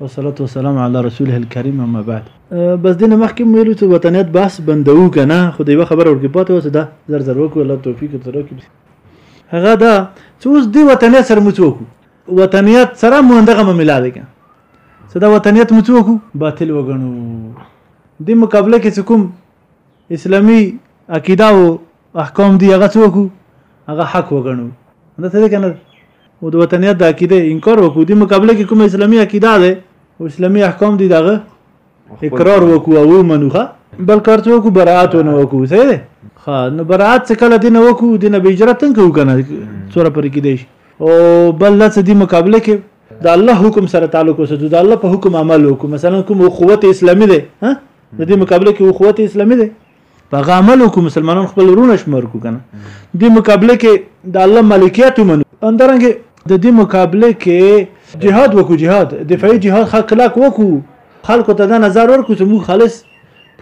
والصلاة والسلام علی رسوله الکریم اما بعد بس دینه مخکې مو ویلو چې وطنیت بحث بندوو که نه خو د یوه خبره ورکې پاتې وه چې دا زر زر وکړو الله توفیق ورته راکړي هغه دا چې اوس دې وطنیت سره موږ وکړو وطنیت سره مو همدغه معامله دی که څه دا وطنیت موږ وکړو باطل وګڼو دې مقابله کې چې کوم اسلامي عقیده او احکام دی هغه څوک هغه حق وګڼو دا څه کنه او د وطنیت د عقیده انکار وکړو د مقابله کې کوم اسلامي عقیده ده او اسلامي احکام دي دغه اقرار وکړو او منوخه بل کار څه وکړو برائت ونه وکړو صحیح ده ها نو برائت څه کله دین وکړو دین به هجرت څنګه وکنه څوره پر کې دی او بل لڅ دی مقابله کې د الله حکم سره تعلق وساتو د الله په حکم عمل وکړو مثلا کوم قوت اسلامي ده ها د دې مقابله کې اخوت اسلامي دی په غاملو کوم مسلمانان خپل ورونه شمار کو کنه د مقابله کې د الله ملکیت ومنو اندرنګ د دې مقابله کې جهاد وکړو جهاد دفاعي جهاد خلک کلاک وکړو خلکو ته دا نظر ورکړو چې موږ خالص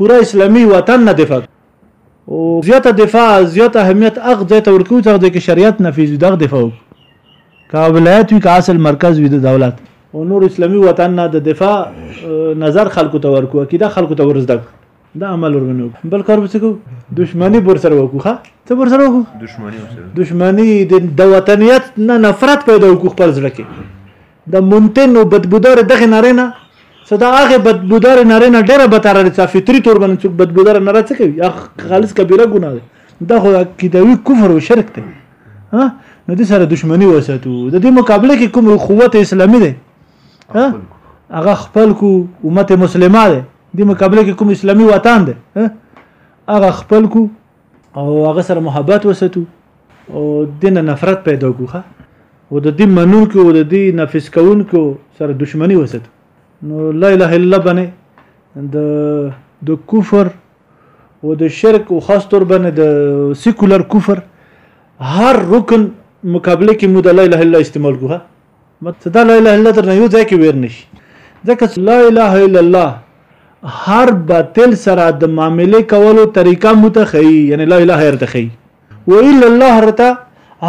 پورا اسلامي وطن نه دفاع او زیاته دفاع زیات اهمیت هغه ځای ته ورکوي چې د شریعت نفیذ وي دغه دفاع کا ولایت وي کا اصل مرکز وي د دولت او نور اسلامي وطن نه د دفاع نظر خلکو ته ورکو عقیده خلکو ته ورزده دا عمل ورونو بل کار وڅکو دشمنی بر سره وکو ښه څه بر سره وکو دشمنی دشمنی د وطنیت نه نفرت پیدا وکو خپل ځړه کې د مونته نو بدبودار دغه ناره نه صدا هغه بدبودار ناره نه ډیره به تر رسا فطری تور باندې څوک بدبودار ناره څه کوي یا خالص کبیره ګناه ده دا خو کیدوي کفر او شرک دی ها نو د سره دښمنی وساتو د دې مقابله کې کوم قوت اسلامي دی ها هغه خپل کو امت مسلمه ده د مقابله کې کوم اسلامي وطن ده هغه خپل کو او هغه سره محبت وساتو او دنه نفرت پیدا کوخه او د دې منونکو او د دې نفس کوونکو سره دښمنی وساتو نو لا اله الا الله باندې د د کفر او د شرک او خاص تور باندې د سیکولر کفر هر رکن مقابله کې مو د لا اله الا استعمال کوه مت دا لا اله الا درنه یو ځای کې ویر نشي ځکه چې لا اله الا الله هر باطل سره د معاملې کولو طریقه متخی یعنی لا اله الا تخی و الا الله رته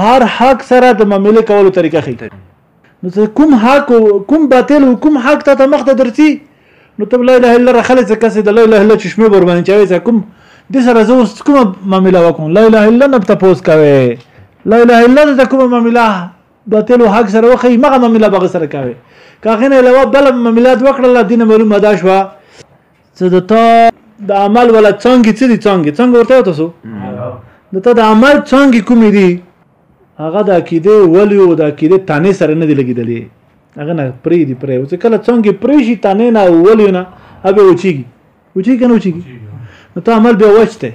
هر حق سره د معاملې کولو طریقه خی نو کوم حق کوم باطل او کوم حق ته مخ ته درسي نو ته لا اله الا الله خلک څه کسې د لا اله الا چشمه بر باندې چاوي څه کوم د سره زو کوم معاملې وکم لا اله الا نه ته پوس کوي لا اله الا ته کوم معاملې د تلو حق سره وخی مغه معاملې به سره کاوي کاغه نه علاوه بل معاملات وکړل دین معلومه دا شو چې د تا د عمل ولا څنګه چې دي څنګه څنګه ورته تاسو د تا د عمل څنګه کوم دي هغه د عقیده ولی او د عقیده تانه سره نه دی لګیدلې هغه نه پری دی پری او کله څنګه پری شي تانه نه ولی نه هغه وچیږي وچیږي کنه وچیږي نو ته عمل به وچته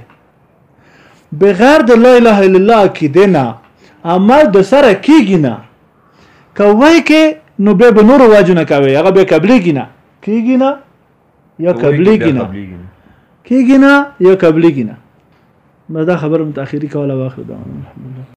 بغیر د لا اله الا الله عقیده نه عمل د سره کیږي نه کوي کې نو به به نور واجب نه کوي هغه به قبليږي نه کیږي نه یا قبليږي نه کیږي نه یا قبليږي نه دا خبره متأخري کوله واخر دا الحمدلله